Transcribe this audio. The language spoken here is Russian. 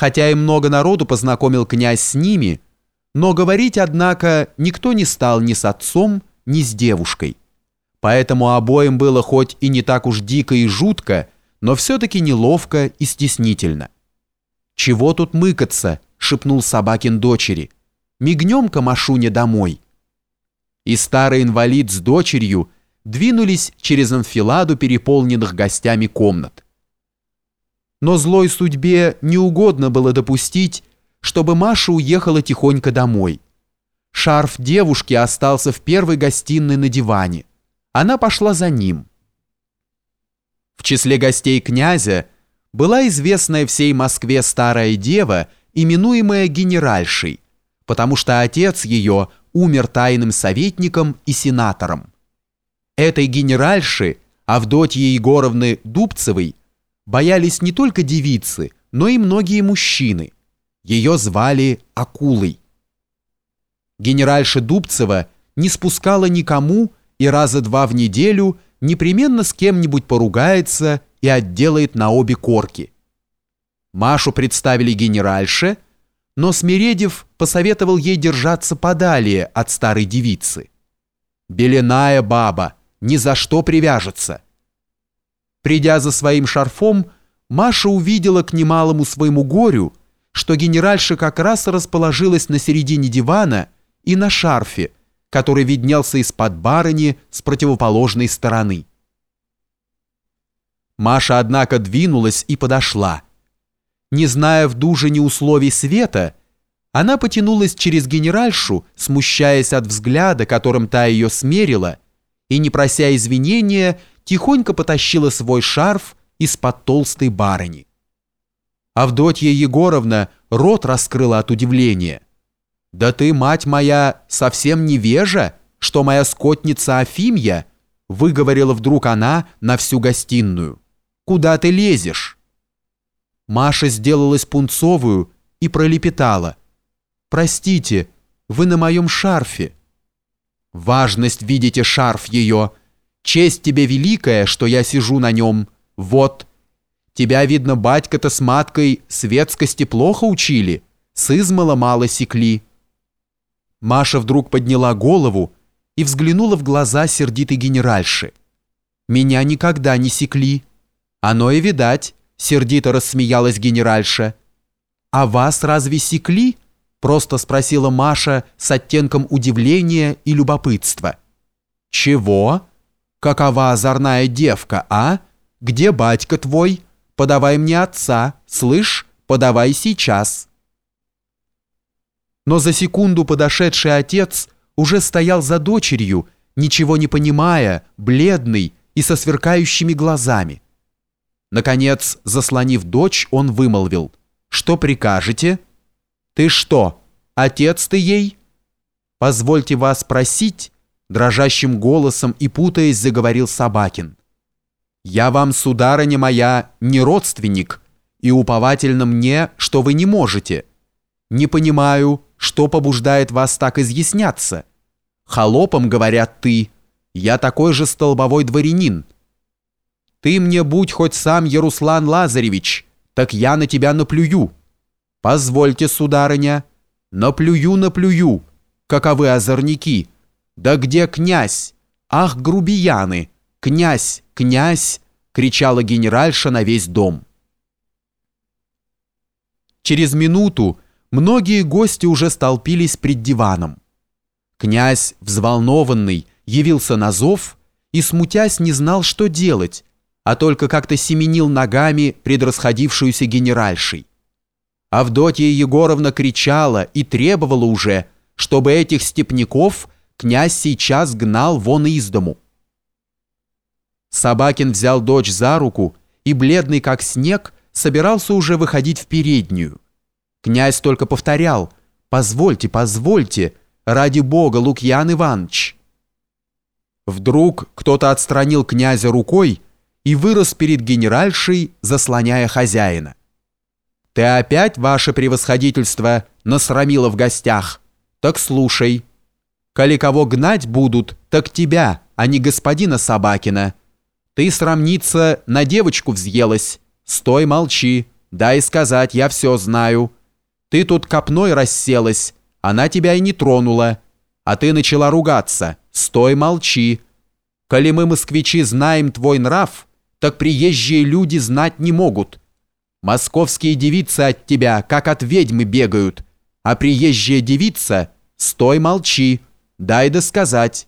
Хотя и много народу познакомил князь с ними, но говорить, однако, никто не стал ни с отцом, ни с девушкой. Поэтому обоим было хоть и не так уж дико и жутко, но все-таки неловко и стеснительно. «Чего тут мыкаться?» — шепнул Собакин дочери. «Мигнем-ка Машуне домой». И старый инвалид с дочерью двинулись через анфиладу переполненных гостями комнат. Но злой судьбе не угодно было допустить, чтобы Маша уехала тихонько домой. Шарф девушки остался в первой гостиной на диване. Она пошла за ним. В числе гостей князя была известная всей Москве старая дева, именуемая генеральшей, потому что отец ее умер тайным советником и сенатором. Этой генеральши, Авдотьи Егоровны Дубцевой, боялись не только девицы, но и многие мужчины. Ее звали Акулой. Генеральша Дубцева не спускала никому и раза два в неделю непременно с кем-нибудь поругается и отделает на обе корки. Машу представили генеральше, но Смиредев посоветовал ей держаться подалее от старой девицы. «Беленая баба, ни за что привяжется». Придя за своим шарфом, Маша увидела к немалому своему горю, что генеральша как раз расположилась на середине дивана и на шарфе, который виднелся из-под барыни с противоположной стороны. Маша, однако, двинулась и подошла. Не зная в дужине условий света, она потянулась через генеральшу, смущаясь от взгляда, которым та ее смерила, и, не прося извинения, тихонько потащила свой шарф из-под толстой барыни. Авдотья Егоровна рот раскрыла от удивления. «Да ты, мать моя, совсем невежа, что моя скотница Афимья?» выговорила вдруг она на всю гостиную. «Куда ты лезешь?» Маша сделалась пунцовую и пролепетала. «Простите, вы на моем шарфе». «Важность видите шарф ее. Честь тебе великая, что я сижу на нем. Вот». Тебя, видно, батька-то с маткой светскости плохо учили, с измала мало секли». Маша вдруг подняла голову и взглянула в глаза сердитой генеральши. «Меня никогда не секли». «Оно и видать», — сердито рассмеялась генеральша. «А вас разве секли?» — просто спросила Маша с оттенком удивления и любопытства. «Чего? Какова озорная девка, а? Где батька твой?» подавай мне отца, слышь, подавай сейчас». Но за секунду подошедший отец уже стоял за дочерью, ничего не понимая, бледный и со сверкающими глазами. Наконец, заслонив дочь, он вымолвил, «Что прикажете?» «Ты что, отец ты ей?» «Позвольте вас просить», дрожащим голосом и путаясь заговорил Собакин. Я вам, сударыня моя, не родственник, и уповательно мне, что вы не можете. Не понимаю, что побуждает вас так изъясняться. Холопом, говорят, ты. Я такой же столбовой дворянин. Ты мне будь хоть сам Яруслан Лазаревич, так я на тебя наплюю. Позвольте, сударыня, наплюю, наплюю. Каковы озорники? Да где князь? Ах, грубияны! Князь! «Князь!» — кричала генеральша на весь дом. Через минуту многие гости уже столпились пред диваном. Князь, взволнованный, явился на зов и, смутясь, не знал, что делать, а только как-то семенил ногами пред расходившуюся генеральшей. Авдотья Егоровна кричала и требовала уже, чтобы этих степняков князь сейчас гнал вон из дому. Собакин взял дочь за руку и, бледный как снег, собирался уже выходить в переднюю. Князь только повторял «Позвольте, позвольте, ради бога, Лукьян Иванович». Вдруг кто-то отстранил князя рукой и вырос перед генеральшей, заслоняя хозяина. «Ты опять, ваше превосходительство, насрамила в гостях? Так слушай. Коли кого гнать будут, так тебя, а не господина Собакина». Ты, срамница, на девочку взъелась. Стой, молчи. Дай сказать, я все знаю. Ты тут копной расселась, она тебя и не тронула. А ты начала ругаться. Стой, молчи. Коли мы, москвичи, знаем твой нрав, так приезжие люди знать не могут. Московские девицы от тебя, как от ведьмы, бегают, а приезжая девица, стой, молчи, дай досказать.